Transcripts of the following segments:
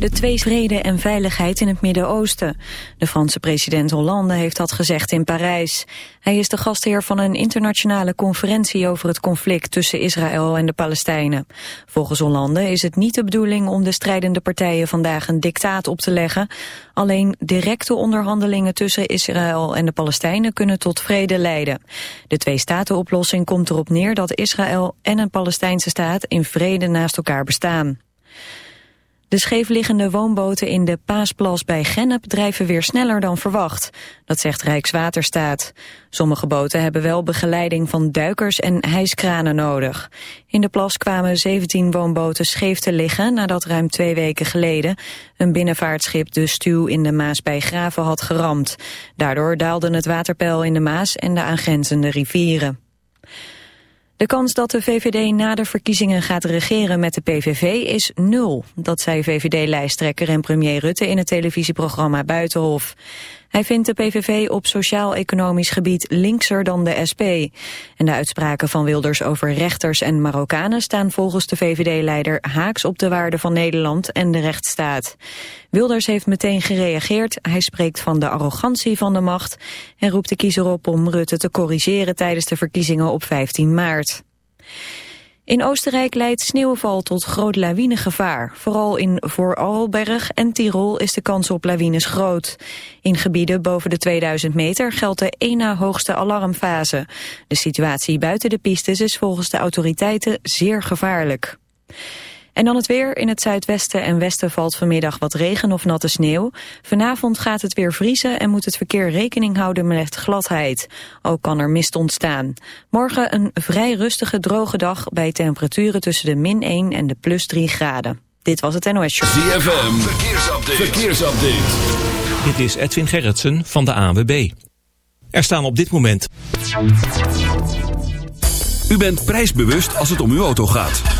De twee vrede en veiligheid in het Midden-Oosten. De Franse president Hollande heeft dat gezegd in Parijs. Hij is de gastheer van een internationale conferentie over het conflict tussen Israël en de Palestijnen. Volgens Hollande is het niet de bedoeling om de strijdende partijen vandaag een dictaat op te leggen. Alleen directe onderhandelingen tussen Israël en de Palestijnen kunnen tot vrede leiden. De twee-staten-oplossing komt erop neer dat Israël en een Palestijnse staat in vrede naast elkaar bestaan. De scheefliggende woonboten in de Paasplas bij Gennep drijven weer sneller dan verwacht. Dat zegt Rijkswaterstaat. Sommige boten hebben wel begeleiding van duikers en hijskranen nodig. In de plas kwamen 17 woonboten scheef te liggen nadat ruim twee weken geleden een binnenvaartschip de stuw in de Maas bij Graven had geramd. Daardoor daalde het waterpeil in de Maas en de aangrenzende rivieren. De kans dat de VVD na de verkiezingen gaat regeren met de PVV is nul. Dat zei VVD-lijsttrekker en premier Rutte in het televisieprogramma Buitenhof. Hij vindt de PVV op sociaal-economisch gebied linkser dan de SP. En de uitspraken van Wilders over rechters en Marokkanen staan volgens de VVD-leider haaks op de waarde van Nederland en de rechtsstaat. Wilders heeft meteen gereageerd. Hij spreekt van de arrogantie van de macht en roept de kiezer op om Rutte te corrigeren tijdens de verkiezingen op 15 maart. In Oostenrijk leidt sneeuwval tot groot lawinegevaar. Vooral in Voorarlberg en Tirol is de kans op lawines groot. In gebieden boven de 2000 meter geldt de één na hoogste alarmfase. De situatie buiten de pistes is volgens de autoriteiten zeer gevaarlijk. En dan het weer. In het zuidwesten en westen valt vanmiddag wat regen of natte sneeuw. Vanavond gaat het weer vriezen en moet het verkeer rekening houden met gladheid. Ook kan er mist ontstaan. Morgen een vrij rustige droge dag bij temperaturen tussen de min 1 en de plus 3 graden. Dit was het NOS Show. ZFM, verkeersupdate. verkeersupdate. Dit is Edwin Gerritsen van de ANWB. Er staan op dit moment... U bent prijsbewust als het om uw auto gaat.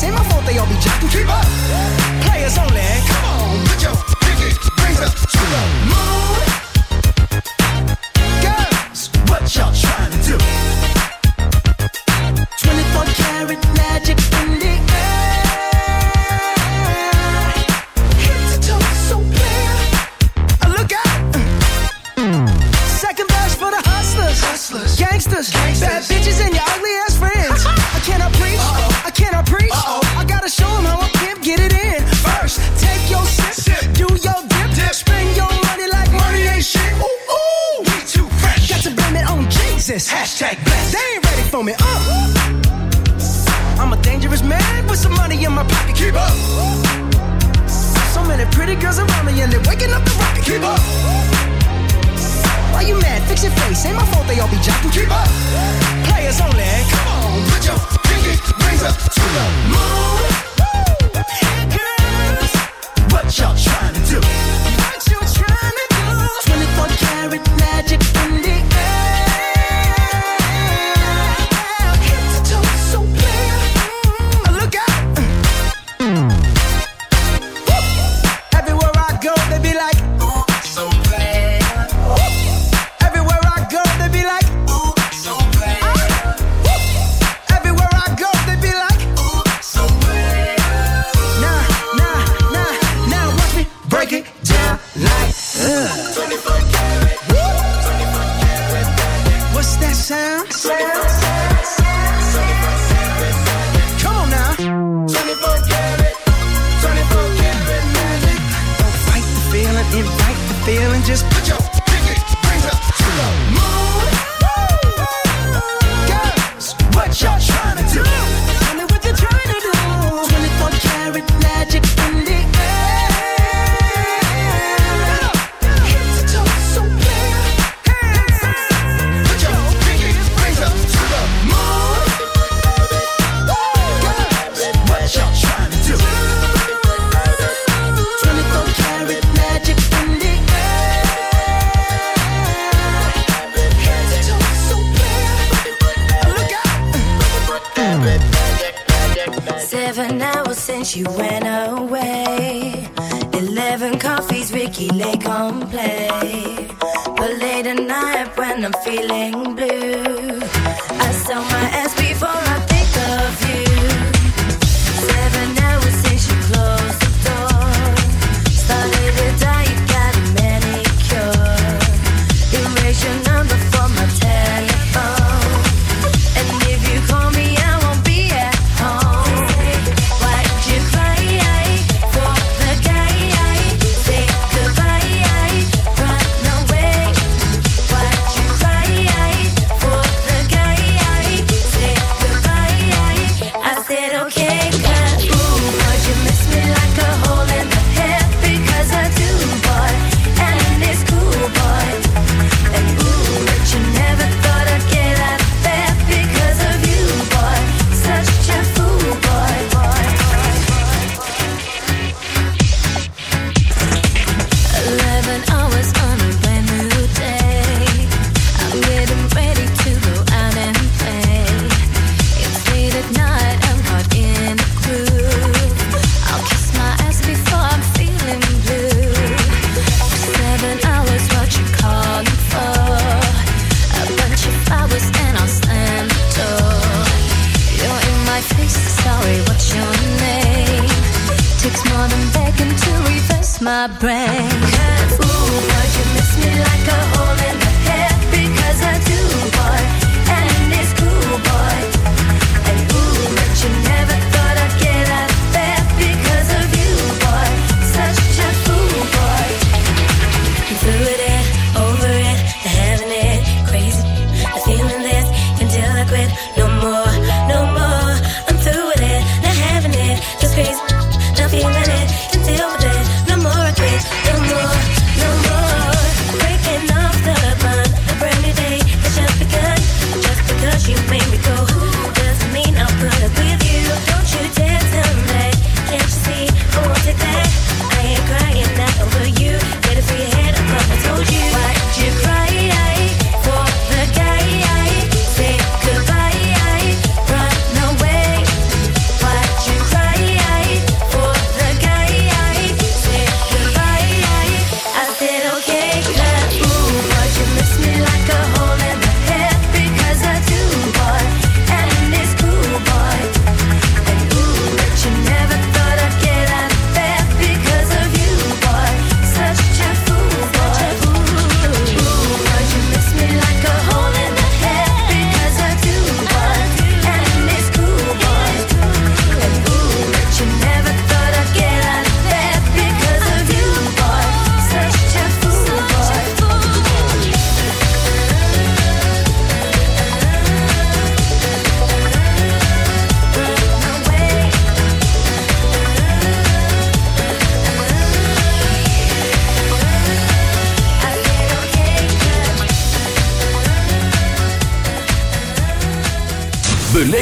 Ain't my fault they all be jocking. Keep up. Players only. Come on, put your pinky rings up to the moon.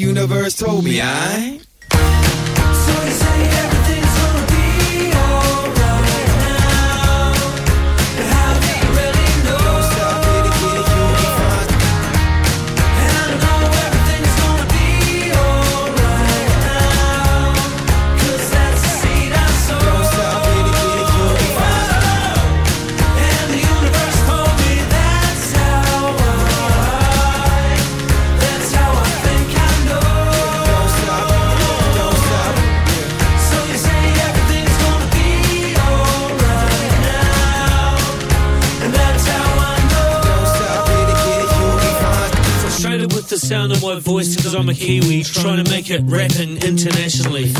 universe told me, I. Trying to make it rapping internationally.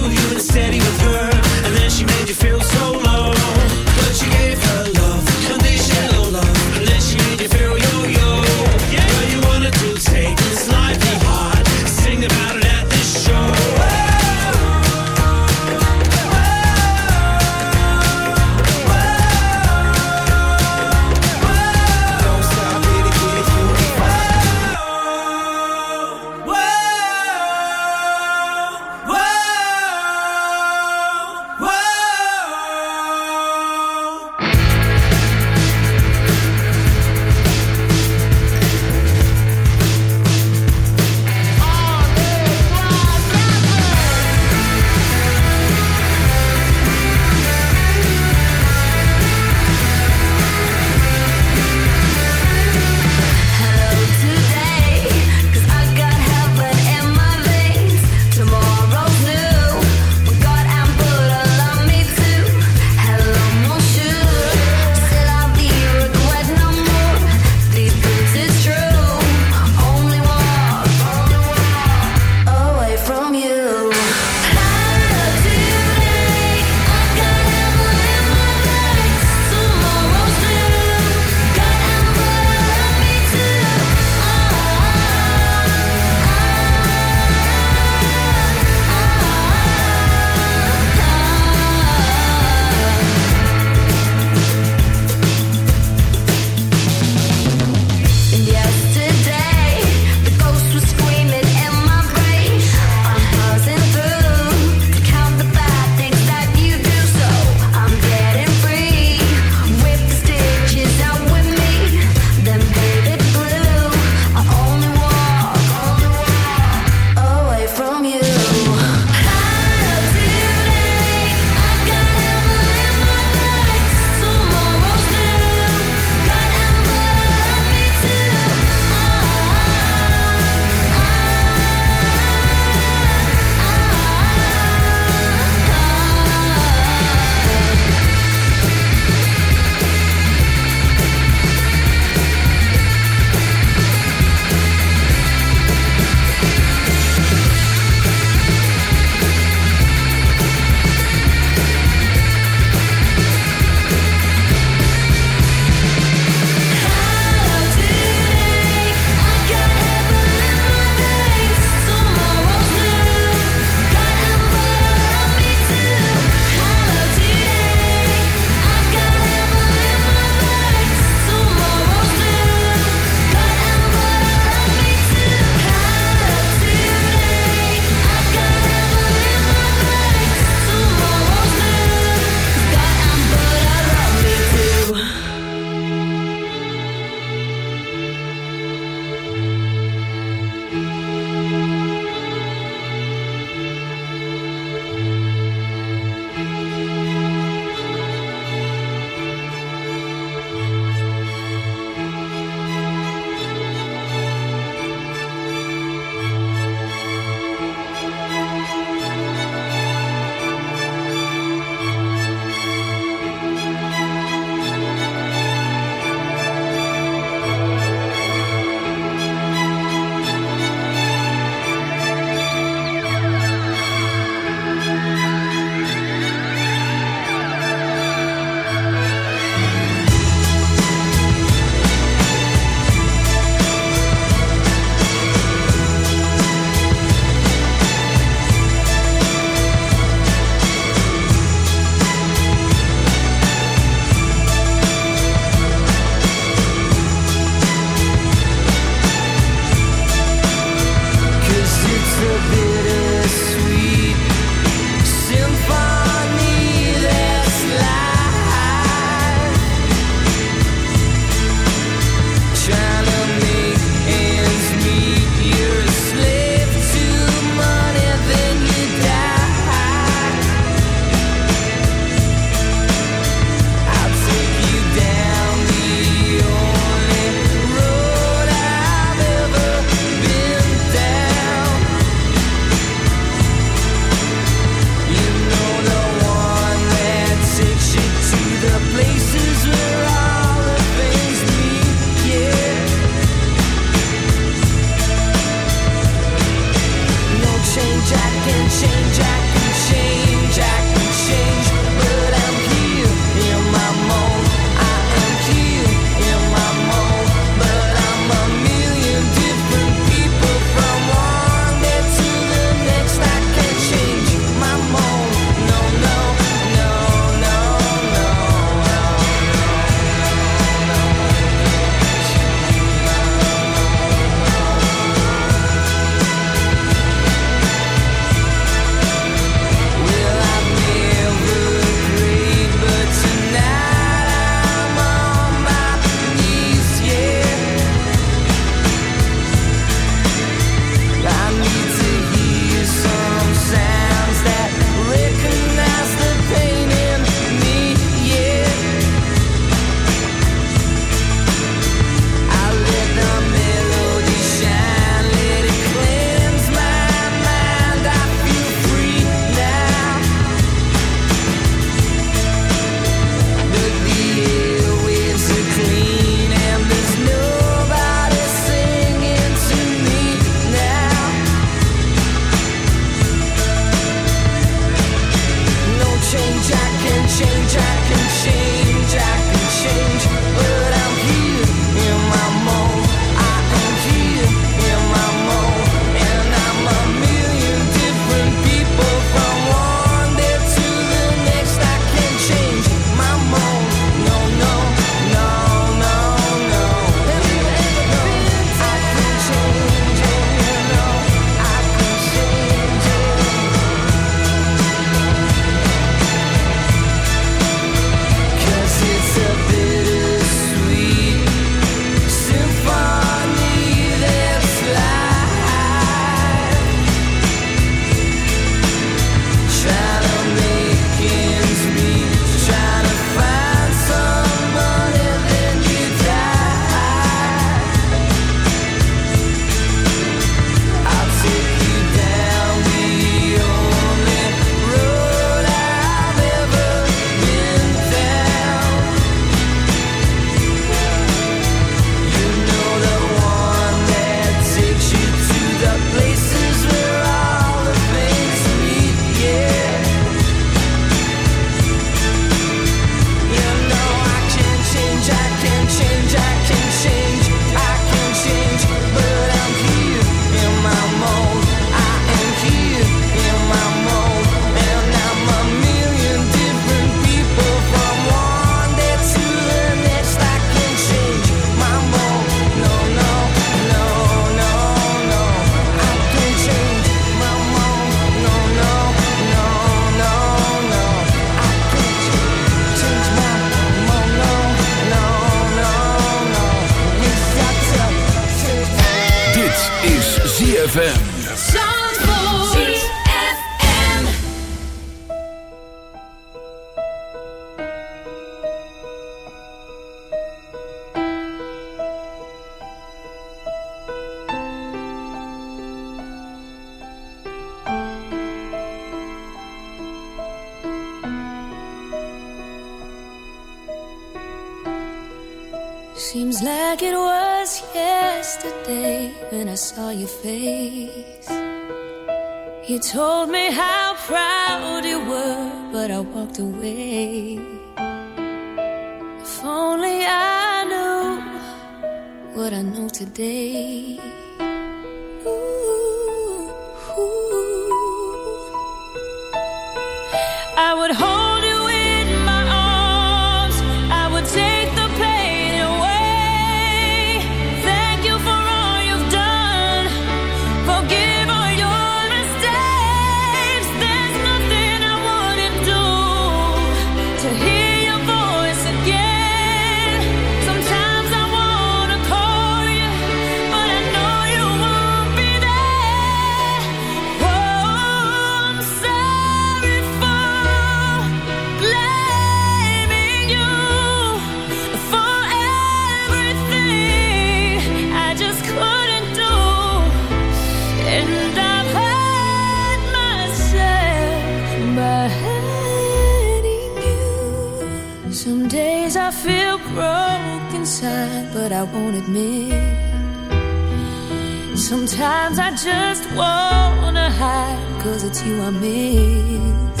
you I miss.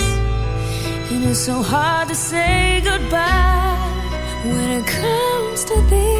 And it's so hard to say goodbye when it comes to this.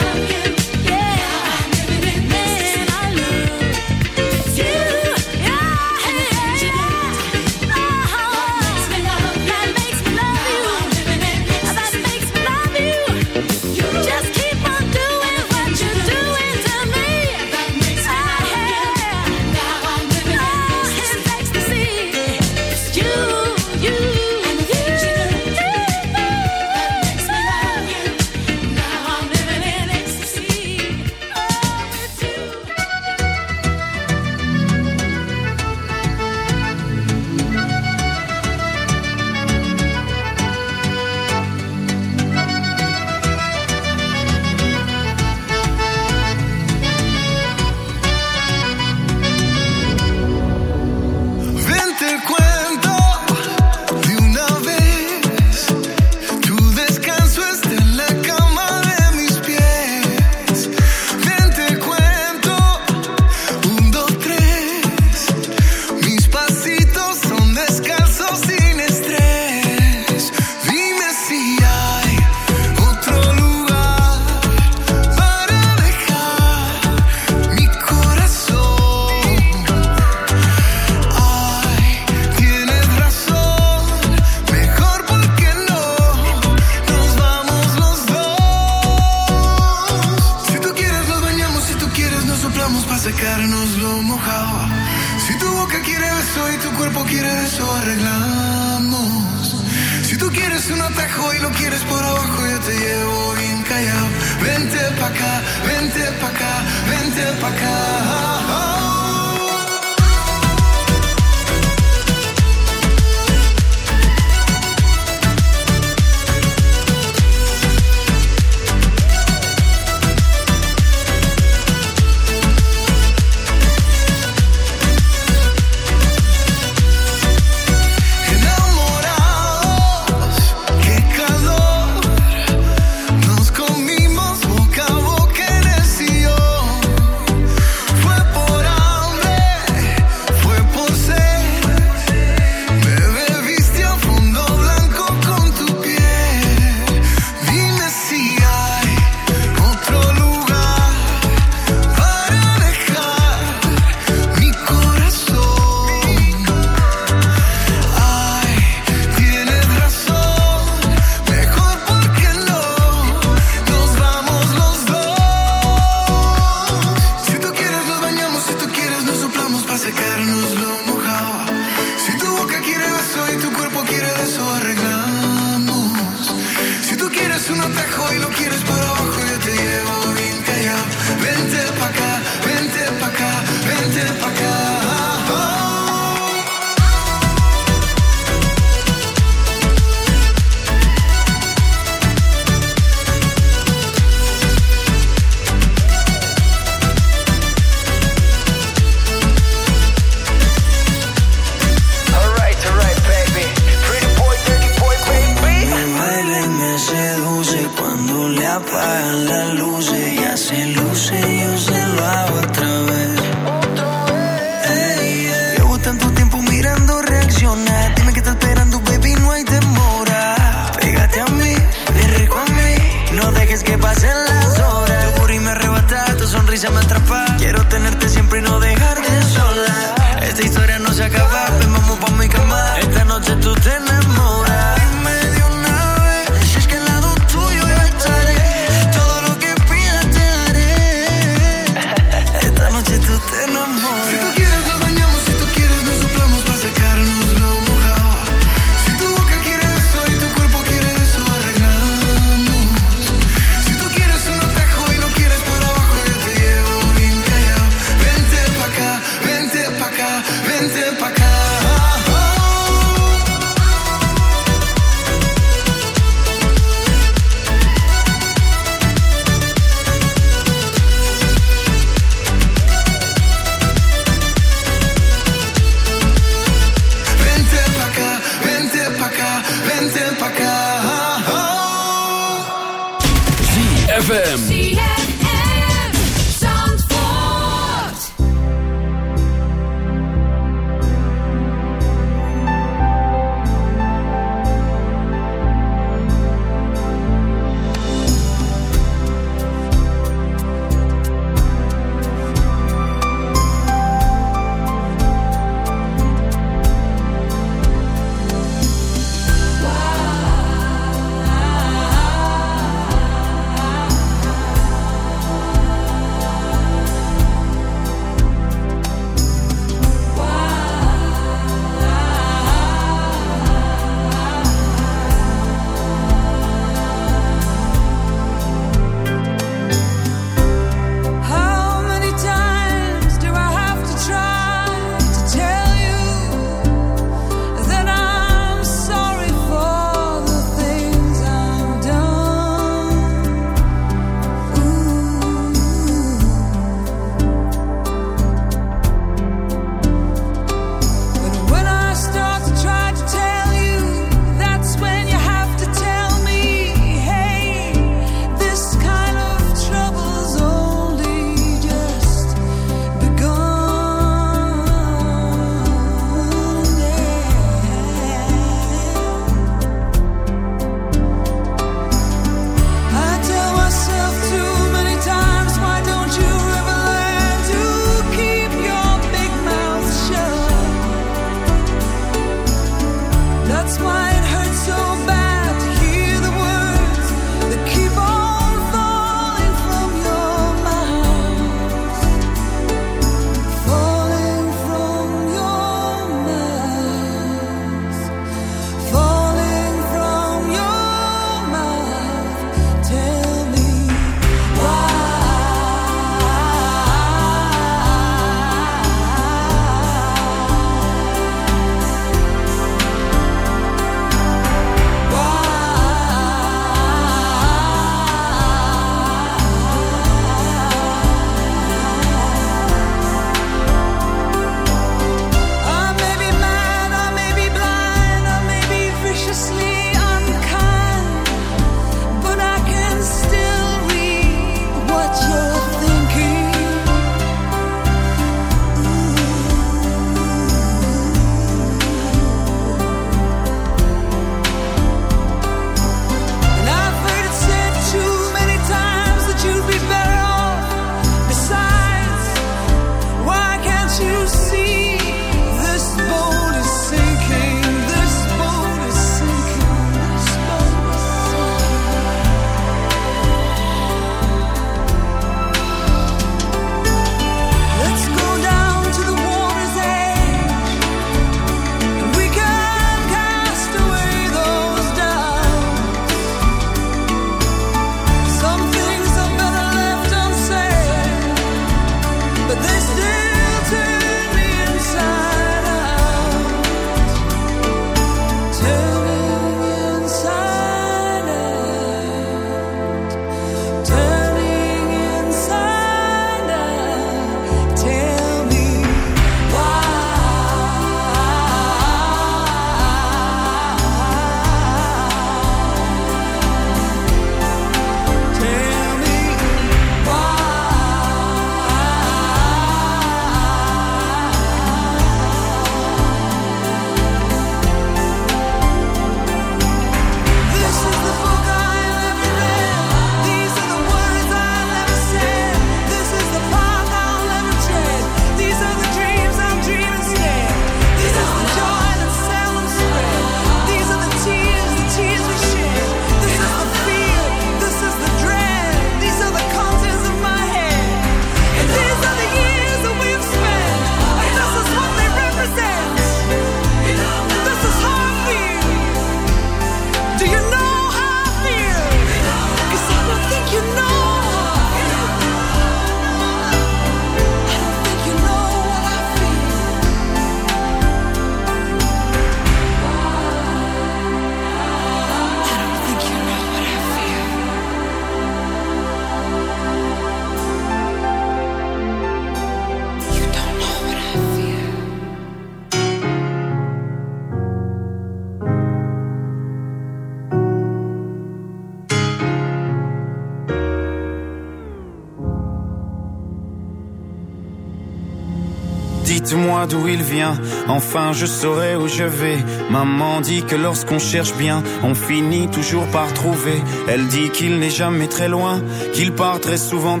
Enfin, je saurai où je vais. Maman dit que lorsqu'on cherche bien, on finit toujours par trouver. Elle dit qu'il n'est jamais très loin, qu'il part très souvent.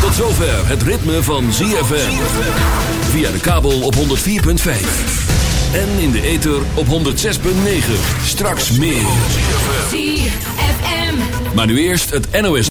Tot zover het ritme van ZFM. Via de kabel op 104.5. En in de ether op 106.9. Straks meer. ZFM. Maar nu eerst het NOS.